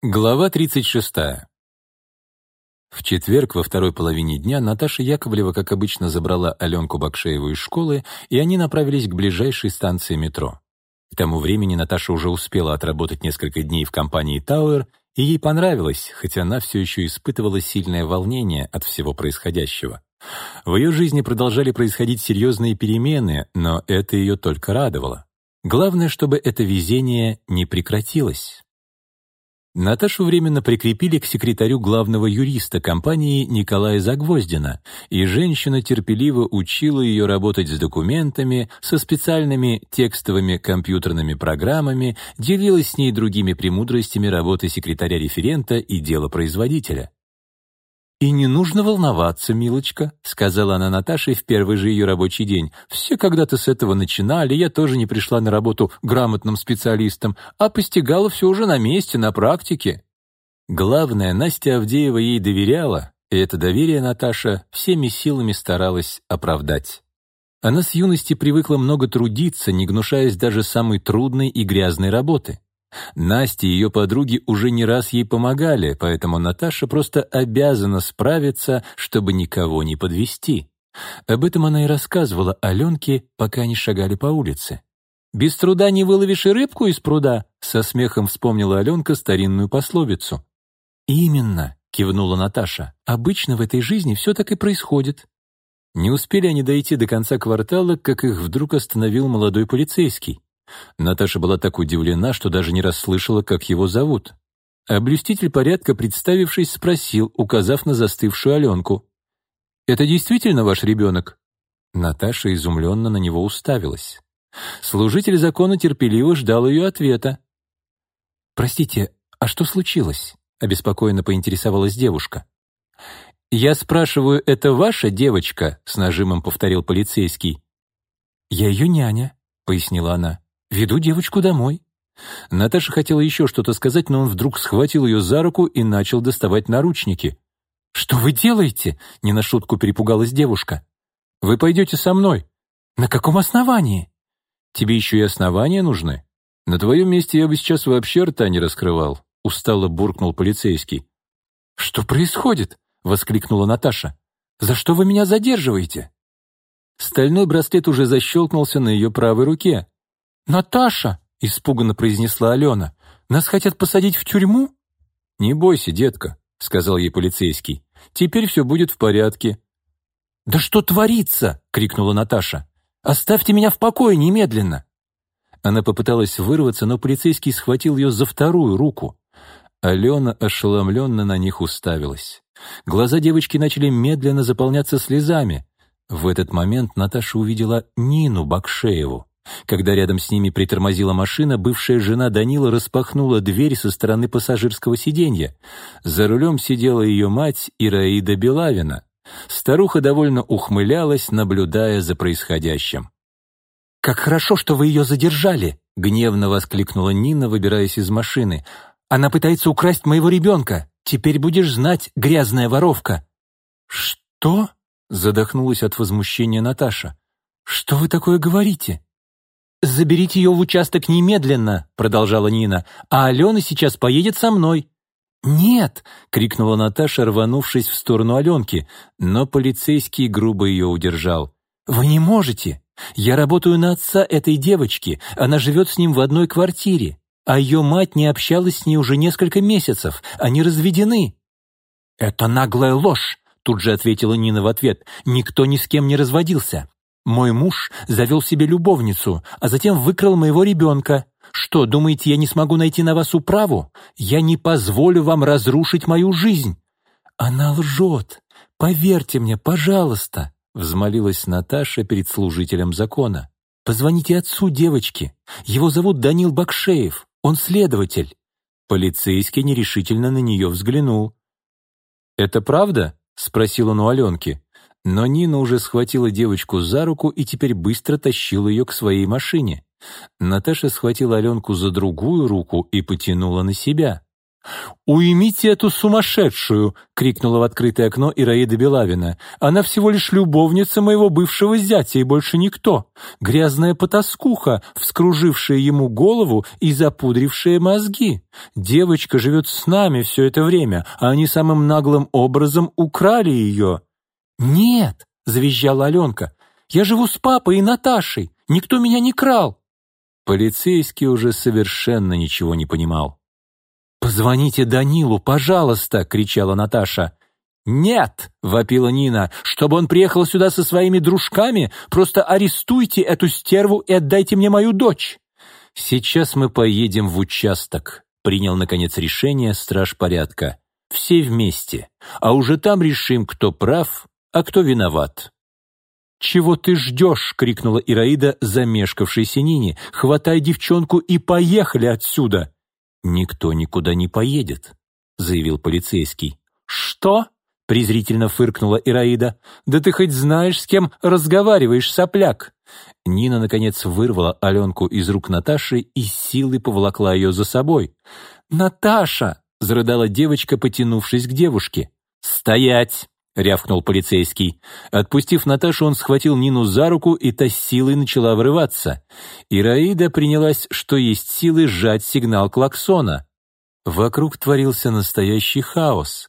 Глава 36. В четверг во второй половине дня Наташа Яковлева, как обычно, забрала Аленку Бакшееву из школы, и они направились к ближайшей станции метро. К тому времени Наташа уже успела отработать несколько дней в компании «Тауэр», и ей понравилось, хотя она все еще испытывала сильное волнение от всего происходящего. В ее жизни продолжали происходить серьезные перемены, но это ее только радовало. Главное, чтобы это везение не прекратилось. Наташу временно прикрепили к секретарю главного юриста компании Николая Загвоздина, и женщина терпеливо учила ее работать с документами, со специальными текстовыми компьютерными программами, делилась с ней другими премудростями работы секретаря-референта и дела производителя. «И не нужно волноваться, милочка», — сказала она Наташе в первый же ее рабочий день. «Все когда-то с этого начинали, я тоже не пришла на работу грамотным специалистом, а постигала все уже на месте, на практике». Главное, Настя Авдеева ей доверяла, и это доверие Наташа всеми силами старалась оправдать. Она с юности привыкла много трудиться, не гнушаясь даже самой трудной и грязной работы. Настя и ее подруги уже не раз ей помогали, поэтому Наташа просто обязана справиться, чтобы никого не подвести. Об этом она и рассказывала Аленке, пока они шагали по улице. «Без труда не выловишь и рыбку из пруда», — со смехом вспомнила Аленка старинную пословицу. «Именно», — кивнула Наташа, — «обычно в этой жизни все так и происходит». Не успели они дойти до конца квартала, как их вдруг остановил молодой полицейский. Наташа была так удивлена, что даже не расслышала, как его зовут. А порядка, представившись, спросил, указав на застывшую Аленку. «Это действительно ваш ребенок?» Наташа изумленно на него уставилась. Служитель закона терпеливо ждал ее ответа. «Простите, а что случилось?» — обеспокоенно поинтересовалась девушка. «Я спрашиваю, это ваша девочка?» — с нажимом повторил полицейский. «Я ее няня», — пояснила она. Веду девочку домой». Наташа хотела еще что-то сказать, но он вдруг схватил ее за руку и начал доставать наручники. «Что вы делаете?» — не на шутку перепугалась девушка. «Вы пойдете со мной». «На каком основании?» «Тебе еще и основания нужны. На твоем месте я бы сейчас вообще рта не раскрывал», — устало буркнул полицейский. «Что происходит?» — воскликнула Наташа. «За что вы меня задерживаете?» Стальной браслет уже защелкнулся на ее правой руке. «Наташа!» — испуганно произнесла Алена. «Нас хотят посадить в тюрьму?» «Не бойся, детка», — сказал ей полицейский. «Теперь все будет в порядке». «Да что творится?» — крикнула Наташа. «Оставьте меня в покое немедленно!» Она попыталась вырваться, но полицейский схватил ее за вторую руку. Алена ошеломленно на них уставилась. Глаза девочки начали медленно заполняться слезами. В этот момент Наташа увидела Нину Бакшееву. Когда рядом с ними притормозила машина, бывшая жена Данила распахнула дверь со стороны пассажирского сиденья. За рулем сидела ее мать Ираида Белавина. Старуха довольно ухмылялась, наблюдая за происходящим. «Как хорошо, что вы ее задержали!» — гневно воскликнула Нина, выбираясь из машины. «Она пытается украсть моего ребенка! Теперь будешь знать, грязная воровка!» «Что?» — задохнулась от возмущения Наташа. «Что вы такое говорите?» «Заберите ее в участок немедленно», — продолжала Нина, «а Алена сейчас поедет со мной». «Нет!» — крикнула Наташа, рванувшись в сторону Аленки, но полицейский грубо ее удержал. «Вы не можете! Я работаю на отца этой девочки, она живет с ним в одной квартире, а ее мать не общалась с ней уже несколько месяцев, они разведены». «Это наглая ложь!» — тут же ответила Нина в ответ. «Никто ни с кем не разводился. Мой муж завел себе любовницу, а затем выкрал моего ребенка. Что, думаете, я не смогу найти на вас управу? Я не позволю вам разрушить мою жизнь». «Она лжет. Поверьте мне, пожалуйста», — взмолилась Наташа перед служителем закона. «Позвоните отцу девочки. Его зовут Данил Бакшеев. Он следователь». Полицейский нерешительно на нее взглянул. «Это правда?» — спросил он у Аленки. Но Нина уже схватила девочку за руку и теперь быстро тащила ее к своей машине. Наташа схватила Аленку за другую руку и потянула на себя. «Уймите эту сумасшедшую!» — крикнула в открытое окно Ираида Белавина. «Она всего лишь любовница моего бывшего зятя и больше никто. Грязная потаскуха, вскружившая ему голову и запудрившая мозги. Девочка живет с нами все это время, а они самым наглым образом украли ее». «Нет!» — завизжала Аленка. «Я живу с папой и Наташей. Никто меня не крал». Полицейский уже совершенно ничего не понимал. «Позвоните Данилу, пожалуйста!» — кричала Наташа. «Нет!» — вопила Нина. «Чтобы он приехал сюда со своими дружками, просто арестуйте эту стерву и отдайте мне мою дочь!» «Сейчас мы поедем в участок», — принял, наконец, решение страж порядка. «Все вместе, а уже там решим, кто прав, а кто виноват». «Чего ты ждешь?» — крикнула Ираида, замешкавшейся Нине. «Хватай девчонку и поехали отсюда!» «Никто никуда не поедет», — заявил полицейский. «Что?» — презрительно фыркнула Ираида. «Да ты хоть знаешь, с кем разговариваешь, сопляк!» Нина, наконец, вырвала Аленку из рук Наташи и силой поволокла ее за собой. «Наташа!» — зарыдала девочка, потянувшись к девушке. «Стоять!» — рявкнул полицейский. Отпустив Наташу, он схватил Нину за руку, и та силой начала врываться. Ираида принялась, что есть силы, сжать сигнал клаксона. Вокруг творился настоящий хаос.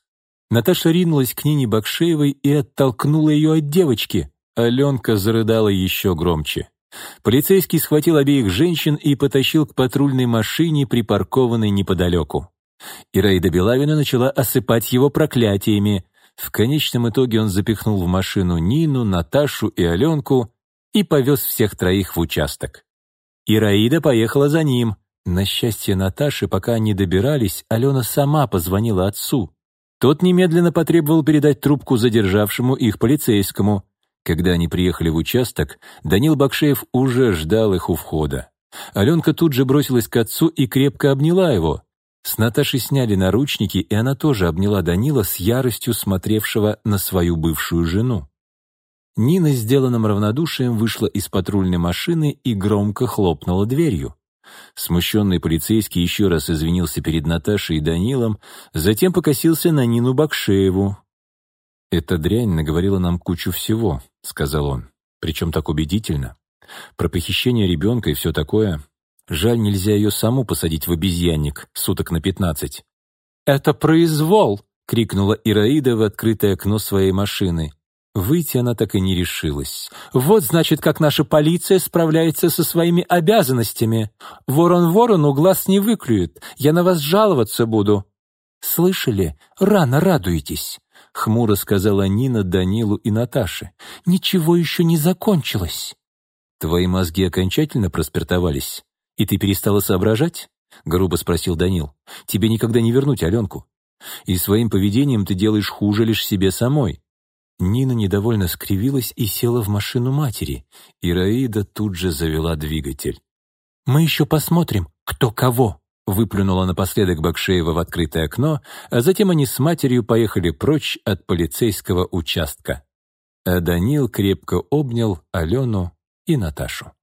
Наташа ринулась к Нине Бакшеевой и оттолкнула ее от девочки. Аленка зарыдала еще громче. Полицейский схватил обеих женщин и потащил к патрульной машине, припаркованной неподалеку. Ираида Белавина начала осыпать его проклятиями. В конечном итоге он запихнул в машину Нину, Наташу и Аленку и повез всех троих в участок. Ираида поехала за ним. На счастье Наташи, пока они добирались, Алена сама позвонила отцу. Тот немедленно потребовал передать трубку задержавшему их полицейскому. Когда они приехали в участок, Данил Бакшеев уже ждал их у входа. Аленка тут же бросилась к отцу и крепко обняла его. С Наташей сняли наручники, и она тоже обняла Данила с яростью смотревшего на свою бывшую жену. Нина, сделанным равнодушием, вышла из патрульной машины и громко хлопнула дверью. Смущенный полицейский еще раз извинился перед Наташей и Данилом, затем покосился на Нину Бакшееву. «Эта дрянь наговорила нам кучу всего», — сказал он, причем так убедительно. «Про похищение ребенка и все такое. Жаль, нельзя ее саму посадить в обезьянник суток на пятнадцать. «Это произвол!» — крикнула Ираида в открытое окно своей машины. Выйти она так и не решилась. «Вот, значит, как наша полиция справляется со своими обязанностями. Ворон ворону глаз не выклюет. Я на вас жаловаться буду». «Слышали? Рано радуетесь», — хмуро сказала Нина Данилу и Наташе. «Ничего еще не закончилось». «Твои мозги окончательно проспиртовались?» «И ты перестала соображать?» — грубо спросил Данил. «Тебе никогда не вернуть Аленку. И своим поведением ты делаешь хуже лишь себе самой». Нина недовольно скривилась и села в машину матери. Ираида тут же завела двигатель. «Мы еще посмотрим, кто кого», — выплюнула напоследок Бакшеева в открытое окно, а затем они с матерью поехали прочь от полицейского участка. А Данил крепко обнял Алену и Наташу.